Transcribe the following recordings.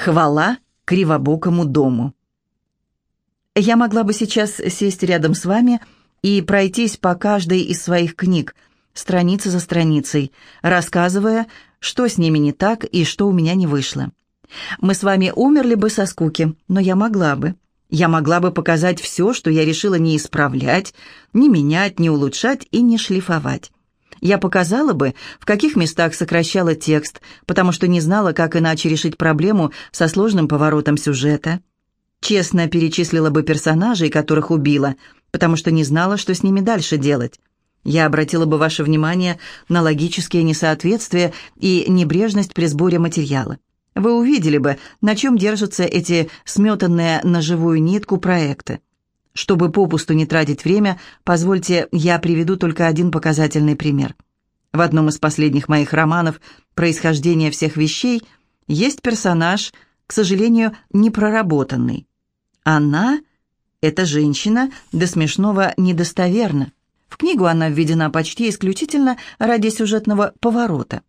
Хвала кривобокому дому. Я могла бы сейчас сесть рядом с вами и пройтись по каждой из своих книг, страница за страницей, рассказывая, что с ними не так и что у меня не вышло. Мы с вами умерли бы со скуки, но я могла бы. Я могла бы показать все, что я решила не исправлять, не менять, не улучшать и не шлифовать. Я показала бы, в каких местах сокращала текст, потому что не знала, как иначе решить проблему со сложным поворотом сюжета. Честно перечислила бы персонажей, которых убила, потому что не знала, что с ними дальше делать. Я обратила бы ваше внимание на логические несоответствия и небрежность при сборе материала. Вы увидели бы, на чем держатся эти сметанные на живую нитку проекты. Чтобы попусту не тратить время, позвольте, я приведу только один показательный пример. В одном из последних моих романов «Происхождение всех вещей» есть персонаж, к сожалению, непроработанный. Она — это женщина, до смешного недостоверна. В книгу она введена почти исключительно ради сюжетного поворота.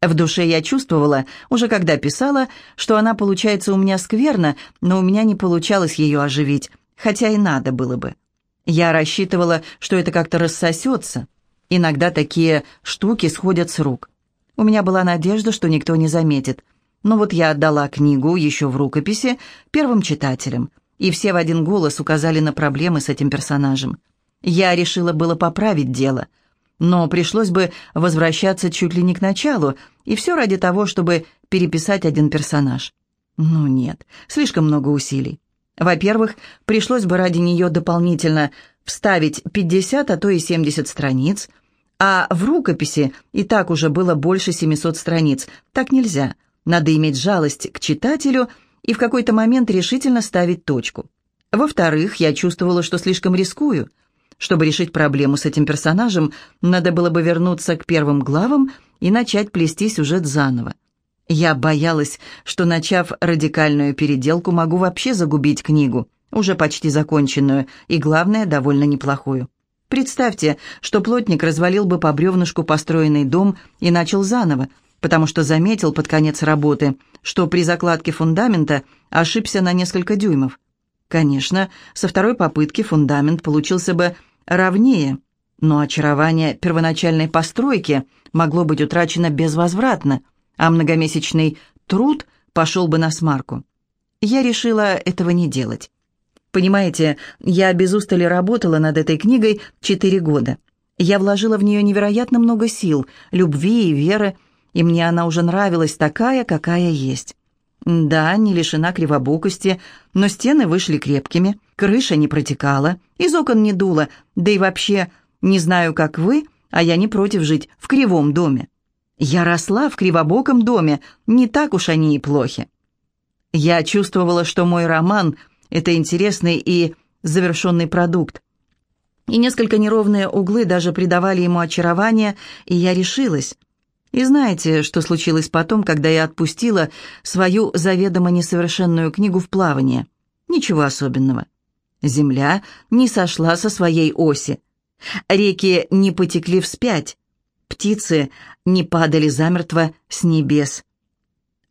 В душе я чувствовала, уже когда писала, что она получается у меня скверно, но у меня не получалось ее оживить, хотя и надо было бы. Я рассчитывала, что это как-то рассосется. Иногда такие штуки сходят с рук. У меня была надежда, что никто не заметит. Но вот я отдала книгу еще в рукописи первым читателям, и все в один голос указали на проблемы с этим персонажем. Я решила было поправить дело, но пришлось бы возвращаться чуть ли не к началу, и все ради того, чтобы переписать один персонаж. Ну нет, слишком много усилий. Во-первых, пришлось бы ради нее дополнительно вставить 50, а то и 70 страниц, а в рукописи и так уже было больше 700 страниц. Так нельзя. Надо иметь жалость к читателю и в какой-то момент решительно ставить точку. Во-вторых, я чувствовала, что слишком рискую. Чтобы решить проблему с этим персонажем, надо было бы вернуться к первым главам и начать плести сюжет заново. Я боялась, что, начав радикальную переделку, могу вообще загубить книгу, уже почти законченную, и, главное, довольно неплохую. Представьте, что плотник развалил бы по бревнышку построенный дом и начал заново, потому что заметил под конец работы, что при закладке фундамента ошибся на несколько дюймов. Конечно, со второй попытки фундамент получился бы ровнее, но очарование первоначальной постройки могло быть утрачено безвозвратно – а многомесячный труд пошел бы на смарку. Я решила этого не делать. Понимаете, я без устали работала над этой книгой четыре года. Я вложила в нее невероятно много сил, любви и веры, и мне она уже нравилась такая, какая есть. Да, не лишена кривобокости, но стены вышли крепкими, крыша не протекала, из окон не дуло, да и вообще, не знаю, как вы, а я не против жить в кривом доме. Я росла в кривобоком доме, не так уж они и плохи. Я чувствовала, что мой роман — это интересный и завершенный продукт. И несколько неровные углы даже придавали ему очарование, и я решилась. И знаете, что случилось потом, когда я отпустила свою заведомо несовершенную книгу в плавание? Ничего особенного. Земля не сошла со своей оси. Реки не потекли вспять. Птицы не падали замертво с небес.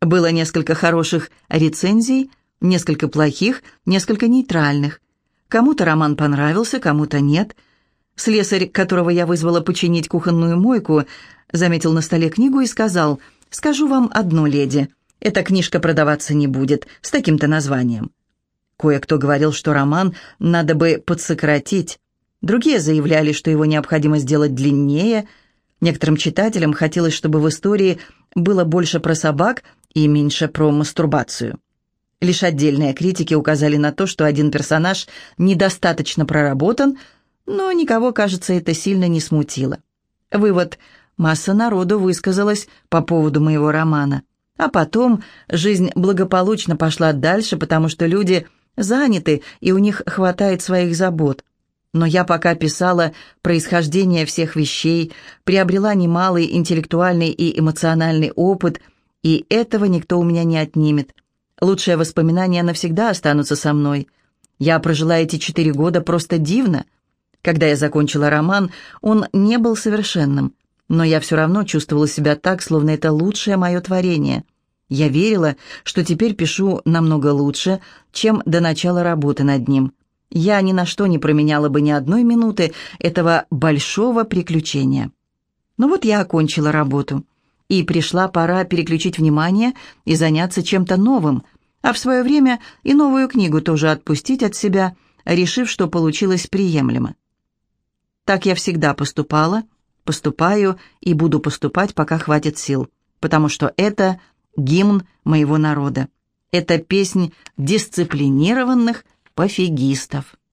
Было несколько хороших рецензий, несколько плохих, несколько нейтральных. Кому-то роман понравился, кому-то нет. Слесарь, которого я вызвала починить кухонную мойку, заметил на столе книгу и сказал, «Скажу вам одно, леди, эта книжка продаваться не будет с таким-то названием». Кое-кто говорил, что роман надо бы подсократить. Другие заявляли, что его необходимо сделать длиннее – Некоторым читателям хотелось, чтобы в истории было больше про собак и меньше про мастурбацию. Лишь отдельные критики указали на то, что один персонаж недостаточно проработан, но никого, кажется, это сильно не смутило. Вывод – масса народу высказалась по поводу моего романа. А потом жизнь благополучно пошла дальше, потому что люди заняты, и у них хватает своих забот. Но я пока писала происхождение всех вещей, приобрела немалый интеллектуальный и эмоциональный опыт, и этого никто у меня не отнимет. Лучшие воспоминания навсегда останутся со мной. Я прожила эти четыре года просто дивно. Когда я закончила роман, он не был совершенным, но я все равно чувствовала себя так, словно это лучшее мое творение. Я верила, что теперь пишу намного лучше, чем до начала работы над ним. Я ни на что не променяла бы ни одной минуты этого большого приключения. Но вот я окончила работу, и пришла пора переключить внимание и заняться чем-то новым, а в свое время и новую книгу тоже отпустить от себя, решив, что получилось приемлемо. Так я всегда поступала, поступаю и буду поступать, пока хватит сил, потому что это гимн моего народа. Это песнь дисциплинированных пофигистов.